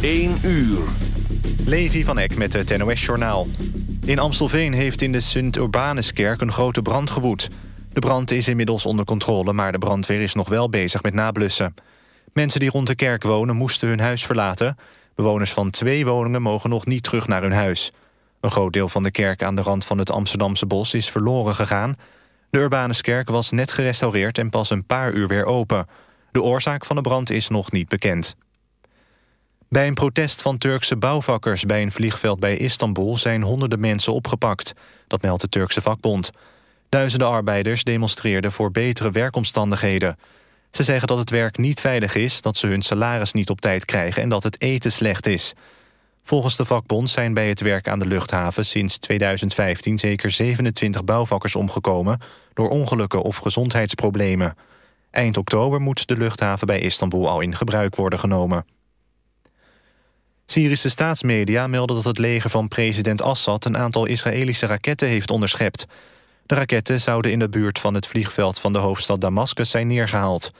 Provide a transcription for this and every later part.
1 uur. Levi van Eck met het NOS-journaal. In Amstelveen heeft in de Sint-Urbanuskerk een grote brand gewoed. De brand is inmiddels onder controle, maar de brandweer is nog wel bezig met nablussen. Mensen die rond de kerk wonen moesten hun huis verlaten. Bewoners van twee woningen mogen nog niet terug naar hun huis. Een groot deel van de kerk aan de rand van het Amsterdamse bos is verloren gegaan. De Urbanuskerk was net gerestaureerd en pas een paar uur weer open. De oorzaak van de brand is nog niet bekend. Bij een protest van Turkse bouwvakkers bij een vliegveld bij Istanbul... zijn honderden mensen opgepakt. Dat meldt de Turkse vakbond. Duizenden arbeiders demonstreerden voor betere werkomstandigheden. Ze zeggen dat het werk niet veilig is, dat ze hun salaris niet op tijd krijgen... en dat het eten slecht is. Volgens de vakbond zijn bij het werk aan de luchthaven sinds 2015... zeker 27 bouwvakkers omgekomen door ongelukken of gezondheidsproblemen. Eind oktober moet de luchthaven bij Istanbul al in gebruik worden genomen. Syrische staatsmedia melden dat het leger van president Assad... een aantal Israëlische raketten heeft onderschept. De raketten zouden in de buurt van het vliegveld van de hoofdstad Damascus zijn neergehaald.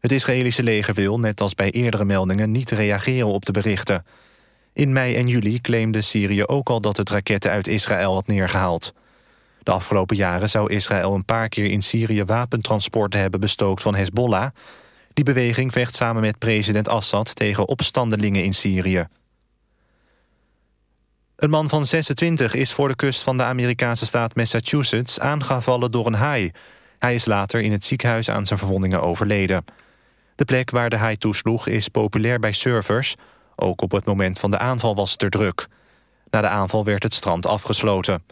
Het Israëlische leger wil, net als bij eerdere meldingen... niet reageren op de berichten. In mei en juli claimde Syrië ook al dat het raketten uit Israël had neergehaald. De afgelopen jaren zou Israël een paar keer in Syrië wapentransporten hebben bestookt van Hezbollah. Die beweging vecht samen met president Assad tegen opstandelingen in Syrië. Een man van 26 is voor de kust van de Amerikaanse staat Massachusetts aangevallen door een haai. Hij is later in het ziekenhuis aan zijn verwondingen overleden. De plek waar de haai toesloeg is populair bij surfers. Ook op het moment van de aanval was het er druk. Na de aanval werd het strand afgesloten.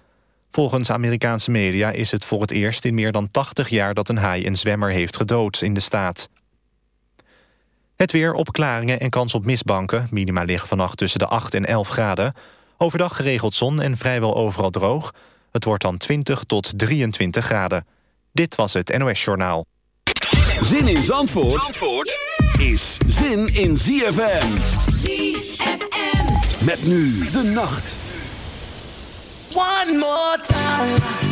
Volgens Amerikaanse media is het voor het eerst in meer dan 80 jaar... dat een haai een zwemmer heeft gedood in de staat. Het weer, opklaringen en kans op mistbanken. Minima liggen vannacht tussen de 8 en 11 graden. Overdag geregeld zon en vrijwel overal droog. Het wordt dan 20 tot 23 graden. Dit was het NOS Journaal. Zin in Zandvoort, Zandvoort is zin in ZFM. ZFM. Met nu de nacht. One more time.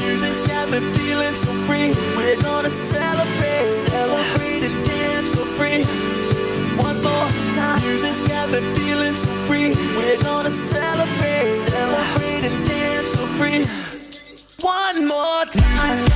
Music's got me feeling so free. We're gonna celebrate, celebrate and dance free. One more time. Got me feeling so free. We're gonna celebrate, celebrate and dance free. One more time.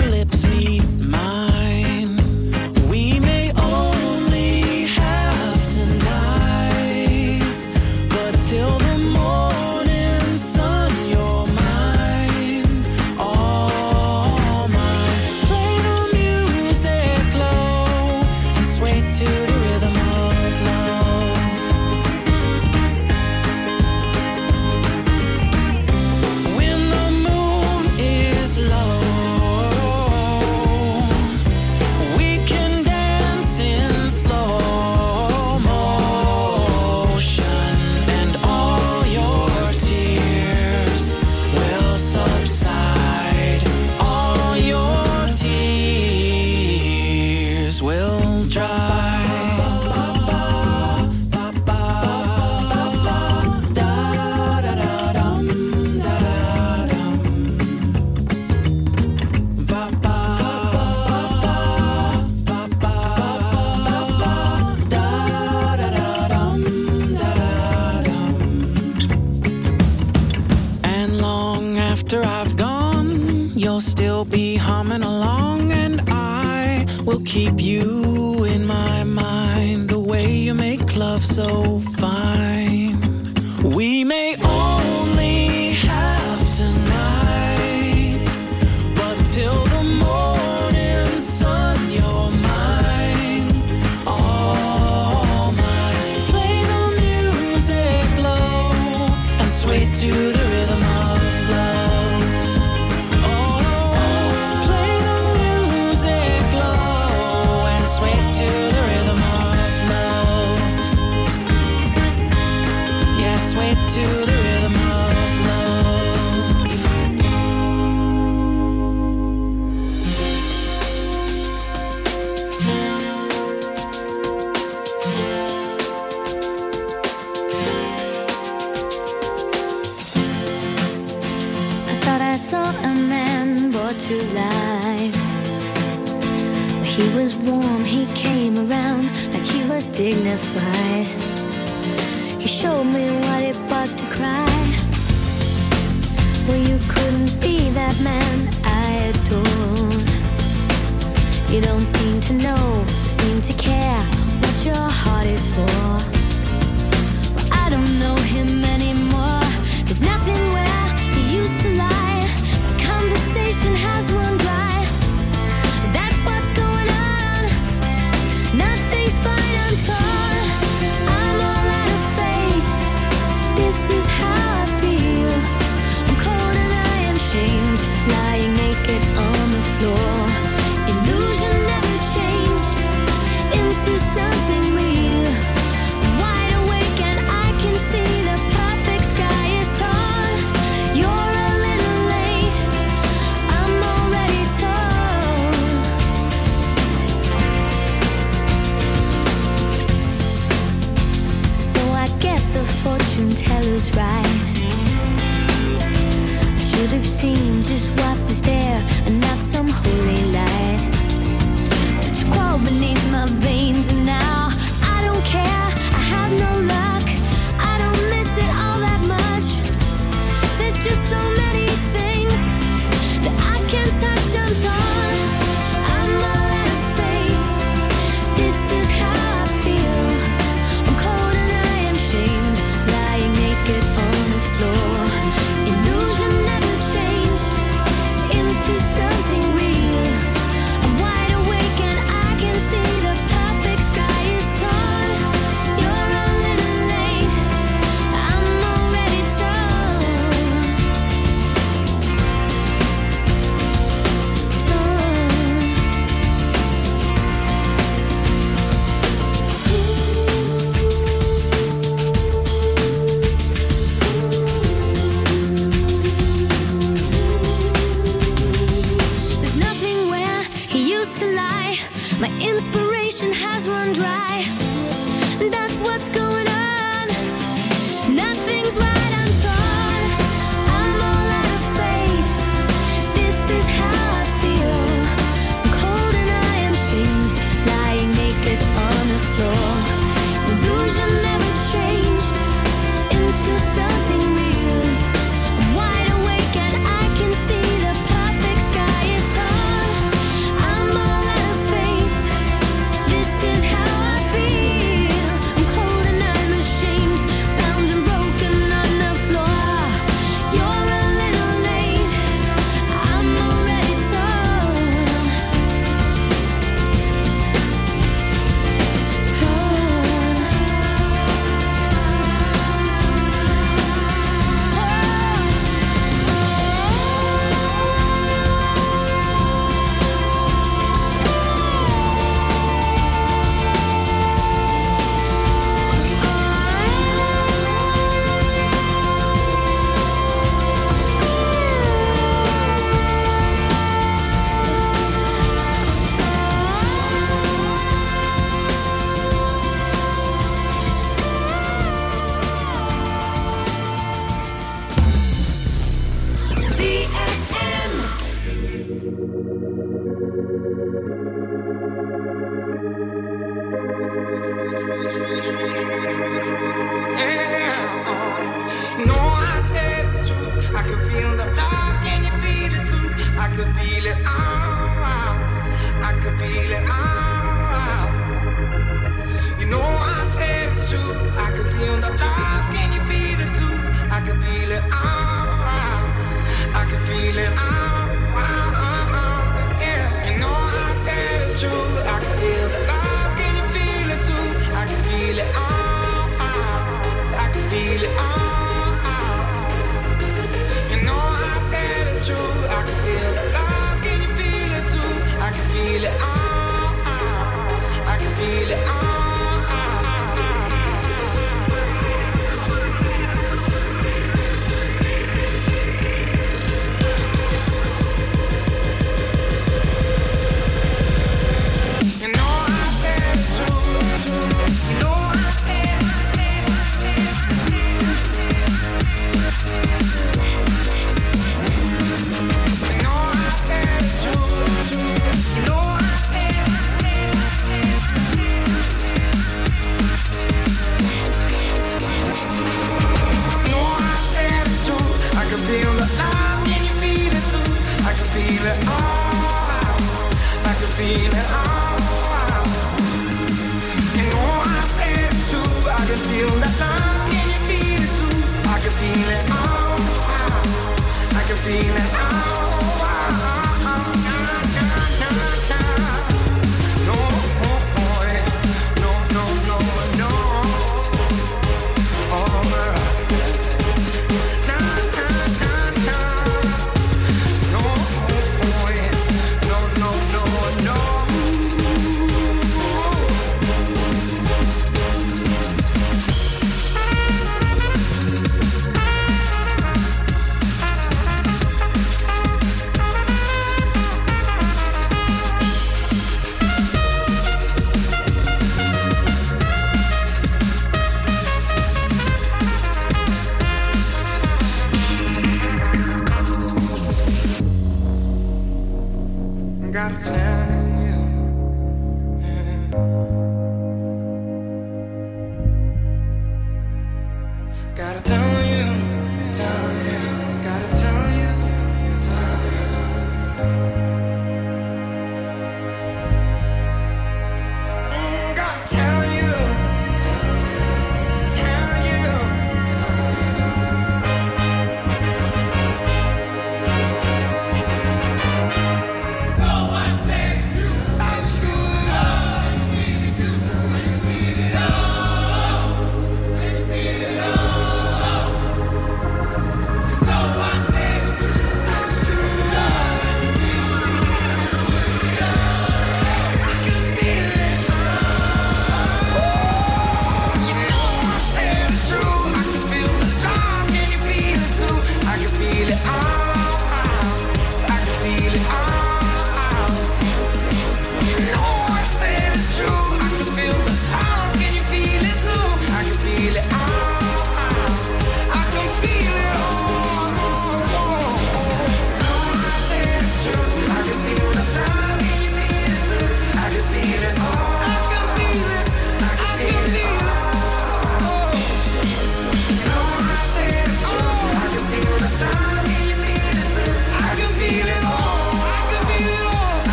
butterfly. You showed me what it was to cry. Well, you couldn't be that man I adore. You don't seem to know, seem to care what your heart is for.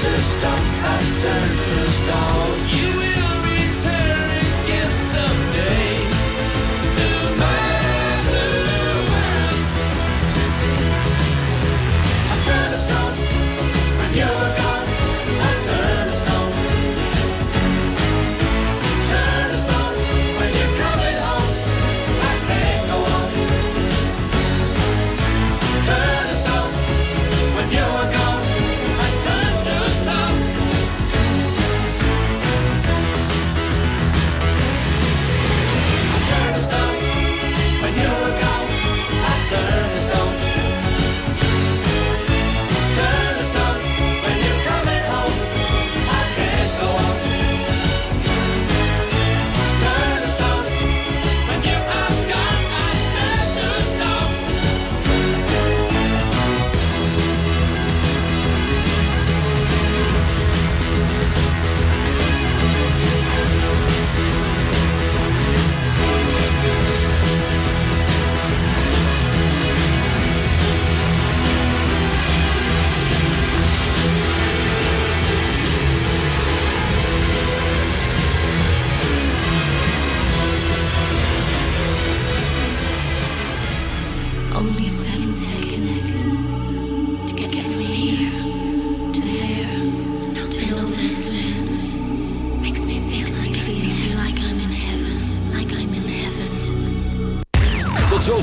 just stuff after the stars.